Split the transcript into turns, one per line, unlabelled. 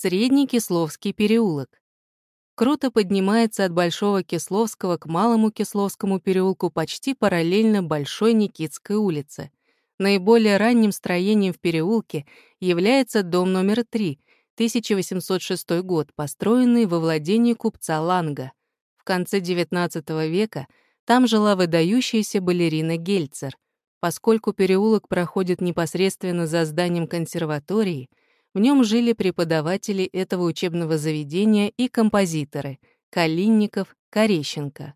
Средний Кисловский переулок. Круто поднимается от Большого Кисловского к Малому Кисловскому переулку почти параллельно Большой Никитской улице. Наиболее ранним строением в переулке является дом номер 3, 1806 год, построенный во владении купца Ланга. В конце XIX века там жила выдающаяся балерина Гельцер. Поскольку переулок проходит непосредственно за зданием консерватории, в нем жили преподаватели этого учебного заведения и композиторы — Калинников, Корещенко.